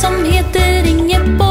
som heter Ingeborg.